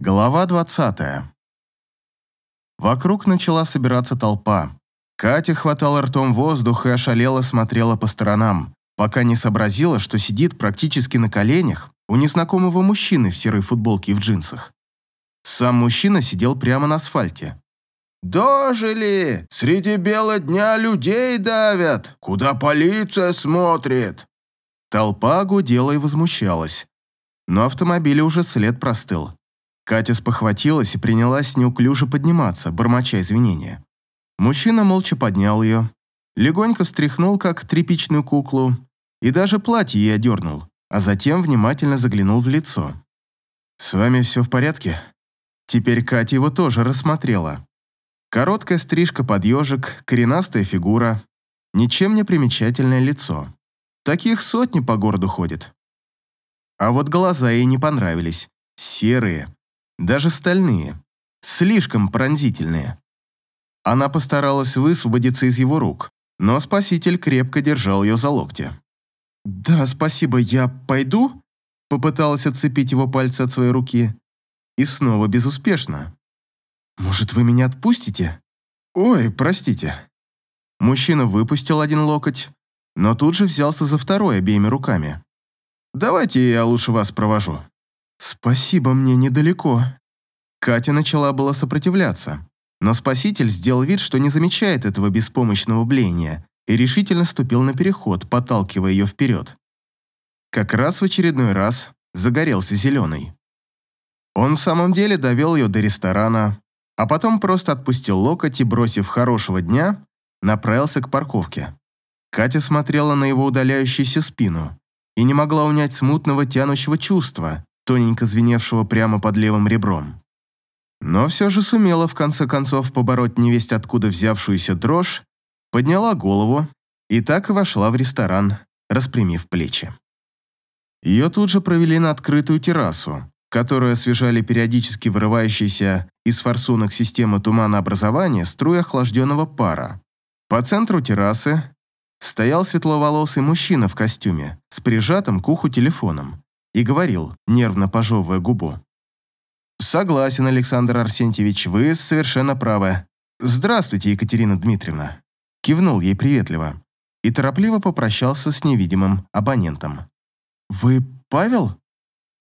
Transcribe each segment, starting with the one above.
Глава 20. Вокруг начала собираться толпа. Катя хватала ртом воздух и ошалела смотрела по сторонам, пока не сообразила, что сидит практически на коленях у незнакомого мужчины в серой футболке и в джинсах. Сам мужчина сидел прямо на асфальте. «Дожили! Среди бела дня людей давят! Куда полиция смотрит?» Толпа гудела и возмущалась. Но автомобиле уже след простыл. Катя спохватилась и принялась неуклюже подниматься, бормоча извинения. Мужчина молча поднял ее, легонько встряхнул, как тряпичную куклу, и даже платье ей одернул, а затем внимательно заглянул в лицо. «С вами все в порядке?» Теперь Катя его тоже рассмотрела. Короткая стрижка под ежик, коренастая фигура, ничем не примечательное лицо. Таких сотни по городу ходит. А вот глаза ей не понравились. Серые, даже стальные, слишком пронзительные. Она постаралась высвободиться из его рук, но спаситель крепко держал ее за локти. «Да, спасибо, я пойду?» Попыталась отцепить его пальцы от своей руки. И снова безуспешно. «Может, вы меня отпустите?» «Ой, простите». Мужчина выпустил один локоть, но тут же взялся за второй обеими руками. «Давайте я лучше вас провожу». «Спасибо, мне недалеко». Катя начала было сопротивляться, но спаситель сделал вид, что не замечает этого беспомощного блеяния и решительно ступил на переход, подталкивая ее вперед. Как раз в очередной раз загорелся зеленый. Он в самом деле довел ее до ресторана, а потом просто отпустил локоть и, бросив хорошего дня, направился к парковке. Катя смотрела на его удаляющуюся спину и не могла унять смутного тянущего чувства, тоненько звеневшего прямо под левым ребром. Но все же сумела в конце концов побороть невесть откуда взявшуюся дрожь, подняла голову и так и вошла в ресторан, распрямив плечи. Ее тут же провели на открытую террасу, которую освежали периодически вырывающиеся из форсунок системы туманообразования струи охлажденного пара. По центру террасы стоял светловолосый мужчина в костюме с прижатым к уху телефоном и говорил, нервно пожевывая губу. «Согласен, Александр Арсентьевич, вы совершенно правы. Здравствуйте, Екатерина Дмитриевна». Кивнул ей приветливо и торопливо попрощался с невидимым абонентом. «Вы Павел?»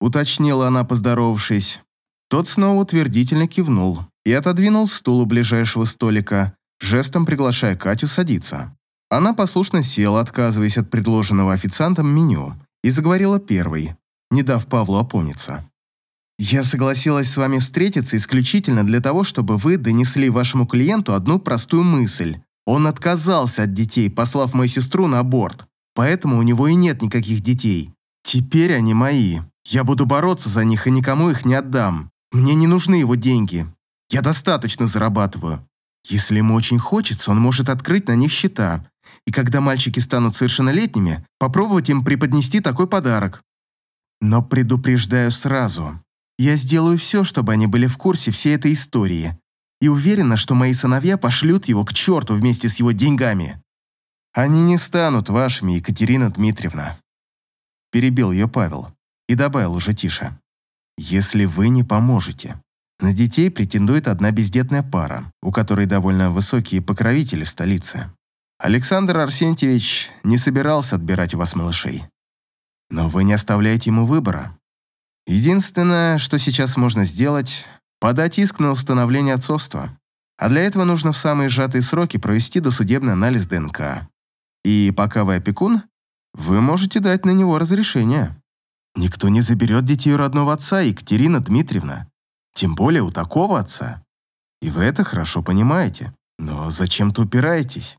Уточнила она, поздоровавшись. Тот снова утвердительно кивнул и отодвинул стул у ближайшего столика, жестом приглашая Катю садиться. Она послушно села, отказываясь от предложенного официантом меню, и заговорила первой, не дав Павлу опомниться. «Я согласилась с вами встретиться исключительно для того, чтобы вы донесли вашему клиенту одну простую мысль. Он отказался от детей, послав мою сестру на аборт, поэтому у него и нет никаких детей. Теперь они мои. Я буду бороться за них и никому их не отдам. Мне не нужны его деньги. Я достаточно зарабатываю. Если ему очень хочется, он может открыть на них счета. И когда мальчики станут совершеннолетними, попробовать им преподнести такой подарок. Но предупреждаю сразу. Я сделаю все, чтобы они были в курсе всей этой истории. И уверена, что мои сыновья пошлют его к черту вместе с его деньгами. Они не станут вашими, Екатерина Дмитриевна. Перебил ее Павел и добавил уже тише. Если вы не поможете. На детей претендует одна бездетная пара, у которой довольно высокие покровители в столице. Александр Арсентьевич не собирался отбирать у вас малышей. Но вы не оставляете ему выбора. Единственное, что сейчас можно сделать, подать иск на установление отцовства. А для этого нужно в самые сжатые сроки провести досудебный анализ ДНК. И пока вы опекун, вы можете дать на него разрешение. Никто не заберет детей у родного отца, Екатерина Дмитриевна. Тем более у такого отца. И вы это хорошо понимаете. Но зачем-то упираетесь.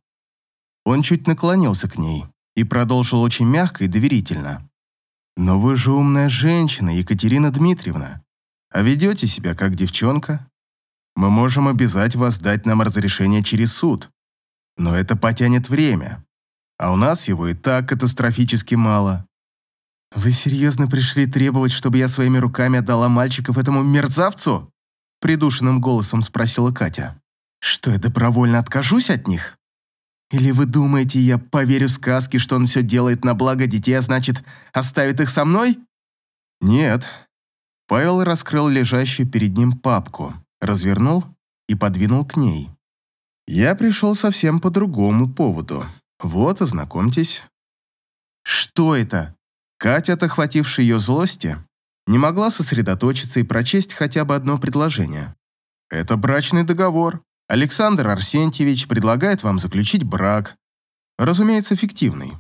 Он чуть наклонился к ней и продолжил очень мягко и доверительно. Но вы же умная женщина, Екатерина Дмитриевна. А ведете себя как девчонка. Мы можем обязать вас дать нам разрешение через суд. Но это потянет время. А у нас его и так катастрофически мало. Вы серьезно пришли требовать, чтобы я своими руками отдала мальчиков этому мерзавцу? Придушенным голосом спросила Катя. Что я добровольно откажусь от них? Или вы думаете, я поверю сказке, что он все делает на благо детей, а значит, оставит их со мной? Нет. Павел раскрыл лежащую перед ним папку, развернул и подвинул к ней. «Я пришел совсем по другому поводу. Вот, ознакомьтесь». «Что это?» Катя, отохватившая ее злости, не могла сосредоточиться и прочесть хотя бы одно предложение. «Это брачный договор. Александр Арсентьевич предлагает вам заключить брак. Разумеется, фиктивный.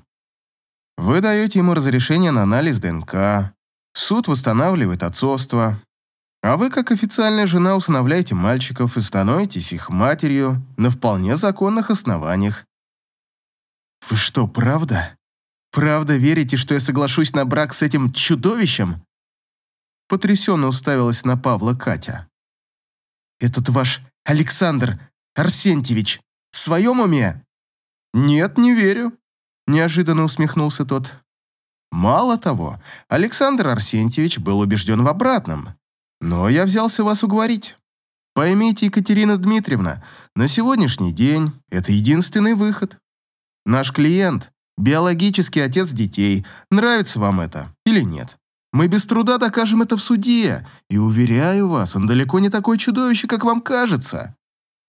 Вы даете ему разрешение на анализ ДНК. Суд восстанавливает отцовство. А вы, как официальная жена, усыновляете мальчиков и становитесь их матерью на вполне законных основаниях. Вы что, правда? Правда верите, что я соглашусь на брак с этим чудовищем? Потрясенно уставилась на Павла Катя. Этот ваш Александр Арсентьевич в своем уме? Нет, не верю. Неожиданно усмехнулся тот. Мало того, Александр Арсентьевич был убежден в обратном. Но я взялся вас уговорить. Поймите, Екатерина Дмитриевна, на сегодняшний день это единственный выход. Наш клиент – биологический отец детей. Нравится вам это или нет? Мы без труда докажем это в суде, и, уверяю вас, он далеко не такое чудовище, как вам кажется.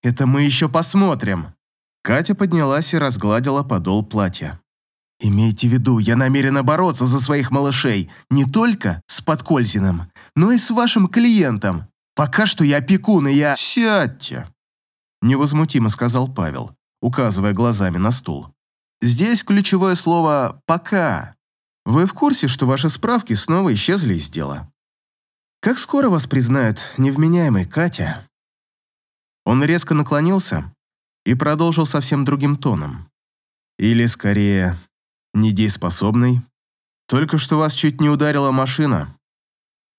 Это мы еще посмотрим». Катя поднялась и разгладила подол платья. Имейте в виду, я намерена бороться за своих малышей не только с Подкользиным, но и с вашим клиентом. Пока что я опекун, и я... Сядьте!» Невозмутимо сказал Павел, указывая глазами на стул. «Здесь ключевое слово «пока». Вы в курсе, что ваши справки снова исчезли из дела? Как скоро вас признают невменяемой Катя?» Он резко наклонился и продолжил совсем другим тоном. Или, скорее, недееспособный. Только что вас чуть не ударила машина.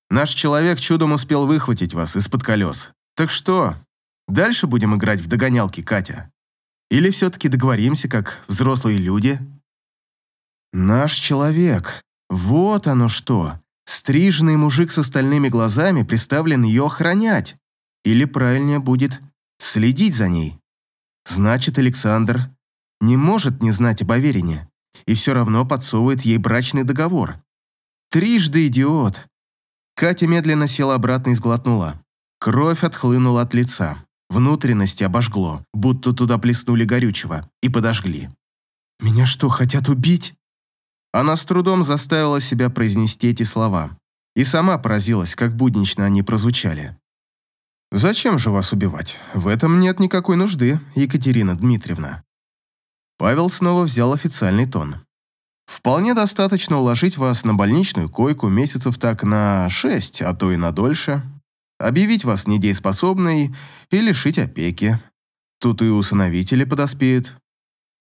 Наш человек чудом успел выхватить вас из-под колес. Так что, дальше будем играть в догонялки, Катя? Или все-таки договоримся, как взрослые люди? Наш человек. Вот оно что. Стриженный мужик с остальными глазами приставлен ее охранять. Или правильнее будет следить за ней. Значит, Александр не может не знать об Аверине и все равно подсовывает ей брачный договор. Трижды идиот. Катя медленно села обратно и сглотнула. Кровь отхлынула от лица. Внутренности обожгло, будто туда плеснули горючего и подожгли. «Меня что, хотят убить?» Она с трудом заставила себя произнести эти слова и сама поразилась, как буднично они прозвучали. «Зачем же вас убивать? В этом нет никакой нужды, Екатерина Дмитриевна. Павел снова взял официальный тон. «Вполне достаточно уложить вас на больничную койку месяцев так на шесть, а то и на дольше, объявить вас недееспособной и лишить опеки. Тут и усыновители подоспеют.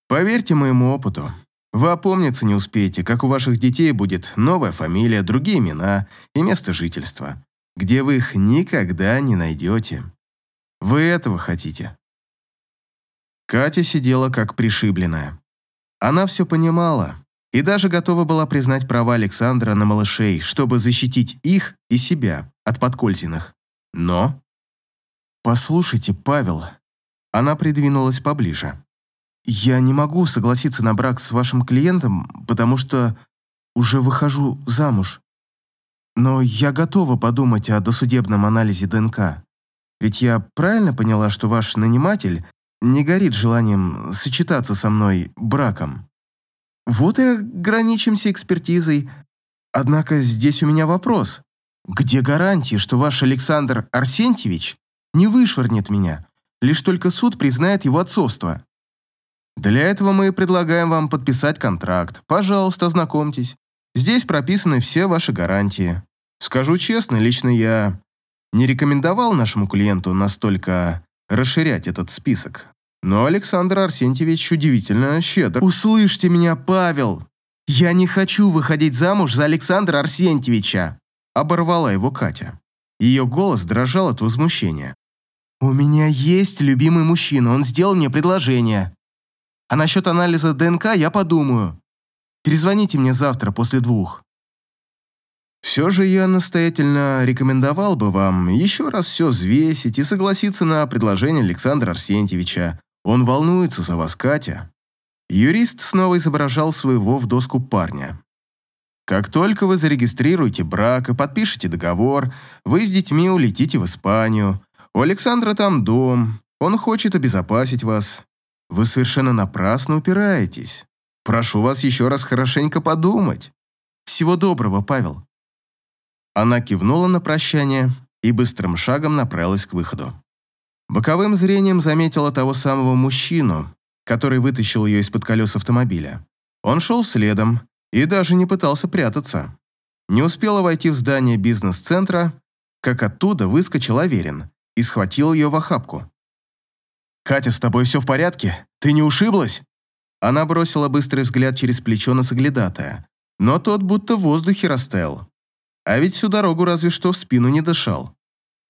Поверьте моему опыту, вы опомниться не успеете, как у ваших детей будет новая фамилия, другие имена и место жительства, где вы их никогда не найдете. Вы этого хотите?» Катя сидела как пришибленная. Она все понимала и даже готова была признать права Александра на малышей, чтобы защитить их и себя от подкользиных. Но... «Послушайте, Павел...» Она придвинулась поближе. «Я не могу согласиться на брак с вашим клиентом, потому что уже выхожу замуж. Но я готова подумать о досудебном анализе ДНК. Ведь я правильно поняла, что ваш наниматель не горит желанием сочетаться со мной браком. Вот и ограничимся экспертизой. Однако здесь у меня вопрос. Где гарантии, что ваш Александр Арсентьевич не вышвырнет меня, лишь только суд признает его отцовство? Для этого мы предлагаем вам подписать контракт. Пожалуйста, ознакомьтесь. Здесь прописаны все ваши гарантии. Скажу честно, лично я не рекомендовал нашему клиенту настолько расширять этот список. Но Александр Арсентьевич удивительно щедр. «Услышьте меня, Павел! Я не хочу выходить замуж за Александра Арсентьевича!» Оборвала его Катя. Ее голос дрожал от возмущения. «У меня есть любимый мужчина, он сделал мне предложение. А насчет анализа ДНК я подумаю. Перезвоните мне завтра после двух». Все же я настоятельно рекомендовал бы вам еще раз все взвесить и согласиться на предложение Александра Арсентьевича, он волнуется за вас, Катя. Юрист снова изображал своего в доску парня. Как только вы зарегистрируете брак и подпишете договор, вы с детьми улетите в Испанию. У Александра там дом, он хочет обезопасить вас. Вы совершенно напрасно упираетесь. Прошу вас еще раз хорошенько подумать. Всего доброго, Павел». Она кивнула на прощание и быстрым шагом направилась к выходу. Боковым зрением заметила того самого мужчину, который вытащил ее из-под колес автомобиля. Он шел следом и даже не пытался прятаться. Не успела войти в здание бизнес-центра, как оттуда выскочил Аверин и схватил ее в охапку. «Катя, с тобой все в порядке? Ты не ушиблась?» Она бросила быстрый взгляд через плечо на соглядатая, но тот будто в воздухе растаял. А ведь всю дорогу разве что в спину не дышал.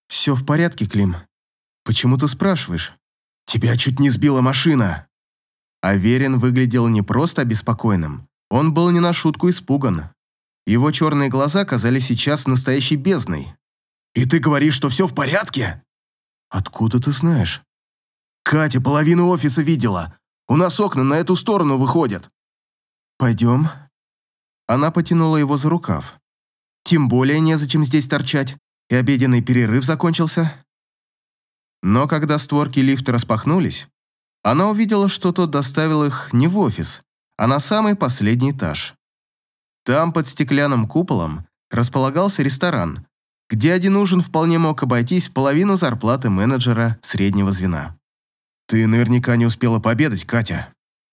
«Все в порядке, Клим. Почему ты спрашиваешь? Тебя чуть не сбила машина!» Аверин выглядел не просто обеспокоенным, он был не на шутку испуган. Его черные глаза казались сейчас настоящей бездной. «И ты говоришь, что все в порядке?» «Откуда ты знаешь?» «Катя половину офиса видела. У нас окна на эту сторону выходят». «Пойдем». Она потянула его за рукав. «Тем более незачем здесь торчать, и обеденный перерыв закончился». Но когда створки лифта распахнулись, она увидела, что тот доставил их не в офис, а на самый последний этаж. Там, под стеклянным куполом, располагался ресторан, где один ужин вполне мог обойтись в половину зарплаты менеджера среднего звена. «Ты наверняка не успела пообедать, Катя».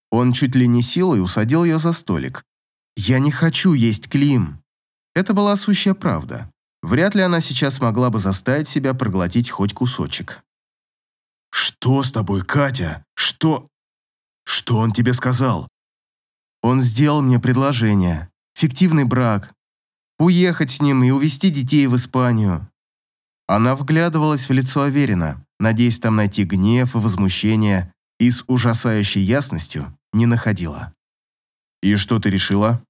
Он чуть ли не силой усадил ее за столик. «Я не хочу есть Клим». Это была сущая правда. Вряд ли она сейчас могла бы заставить себя проглотить хоть кусочек. «Что с тобой, Катя? Что? Что он тебе сказал?» Он сделал мне предложение. Фиктивный брак. Уехать с ним и увезти детей в Испанию. Она вглядывалась в лицо Аверина, надеясь там найти гнев и возмущение, и с ужасающей ясностью не находила. «И что ты решила?»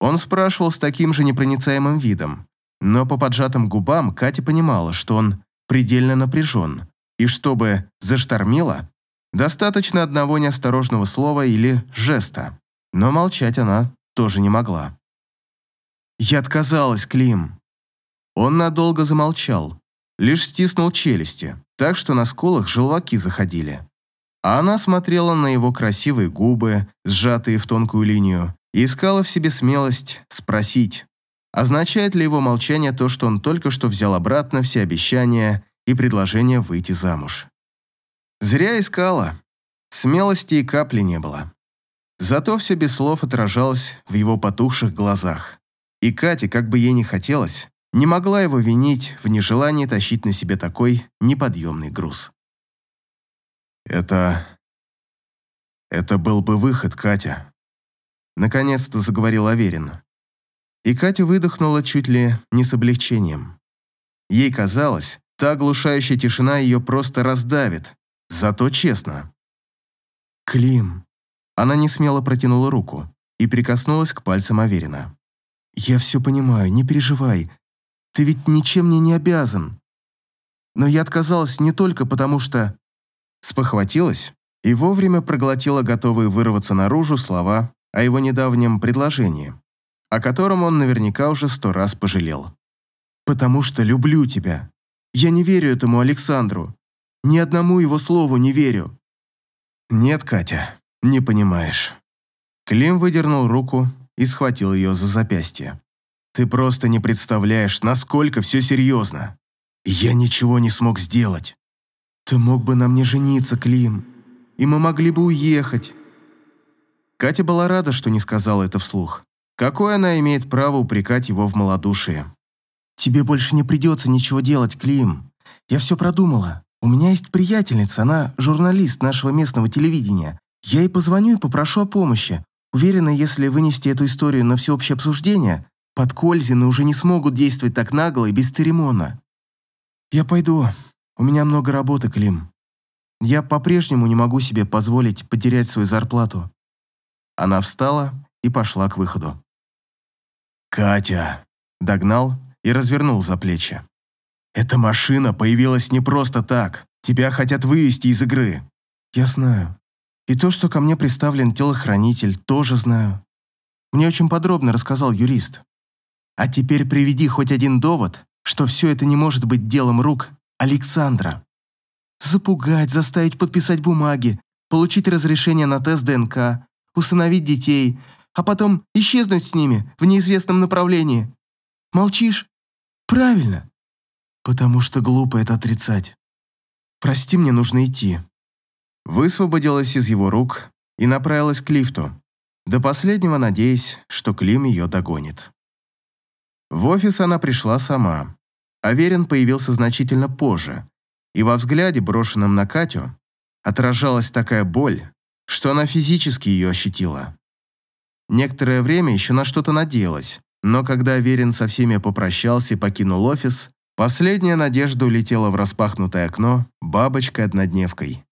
Он спрашивал с таким же непроницаемым видом, но по поджатым губам Катя понимала, что он предельно напряжен, и чтобы заштормило, достаточно одного неосторожного слова или жеста. Но молчать она тоже не могла. «Я отказалась, Клим». Он надолго замолчал, лишь стиснул челюсти, так что на скулах желваки заходили. А она смотрела на его красивые губы, сжатые в тонкую линию, и искала в себе смелость спросить, означает ли его молчание то, что он только что взял обратно все обещания и предложение выйти замуж. Зря искала. Смелости и капли не было. Зато все без слов отражалось в его потухших глазах. И Катя, как бы ей ни хотелось, не могла его винить в нежелании тащить на себе такой неподъемный груз. «Это... это был бы выход, Катя», — наконец-то заговорил Аверин. И Катя выдохнула чуть ли не с облегчением. Ей казалось, Та оглушающая тишина ее просто раздавит. Зато честно. «Клим». Она не смело протянула руку и прикоснулась к пальцам Аверина. «Я все понимаю, не переживай. Ты ведь ничем мне не обязан. Но я отказалась не только потому, что...» Спохватилась и вовремя проглотила готовые вырваться наружу слова о его недавнем предложении, о котором он наверняка уже сто раз пожалел. «Потому что люблю тебя. Я не верю этому Александру. Ни одному его слову не верю». «Нет, Катя, не понимаешь». Клим выдернул руку и схватил ее за запястье. «Ты просто не представляешь, насколько все серьезно. Я ничего не смог сделать. Ты мог бы на мне жениться, Клим, и мы могли бы уехать». Катя была рада, что не сказала это вслух. Какое она имеет право упрекать его в малодушии? «Тебе больше не придется ничего делать, Клим. Я все продумала. У меня есть приятельница, она журналист нашего местного телевидения. Я ей позвоню и попрошу о помощи. Уверена, если вынести эту историю на всеобщее обсуждение, подкользины уже не смогут действовать так нагло и бесцеремонно. Я пойду. У меня много работы, Клим. Я по-прежнему не могу себе позволить потерять свою зарплату». Она встала и пошла к выходу. «Катя!» – догнал и развернул за плечи. «Эта машина появилась не просто так. Тебя хотят вывести из игры». «Я знаю. И то, что ко мне представлен телохранитель, тоже знаю. Мне очень подробно рассказал юрист. А теперь приведи хоть один довод, что все это не может быть делом рук Александра. Запугать, заставить подписать бумаги, получить разрешение на тест ДНК, усыновить детей, а потом исчезнуть с ними в неизвестном направлении. Молчишь? Правильно. Потому что глупо это отрицать. Прости, мне нужно идти. Высвободилась из его рук и направилась к лифту, до последнего надеясь, что Клим ее догонит. В офис она пришла сама. Аверин появился значительно позже, и во взгляде, брошенном на Катю, отражалась такая боль, что она физически ее ощутила. Некоторое время еще на что-то надеялась, но когда Аверин со всеми попрощался и покинул офис, последняя надежда улетела в распахнутое окно бабочкой-однодневкой.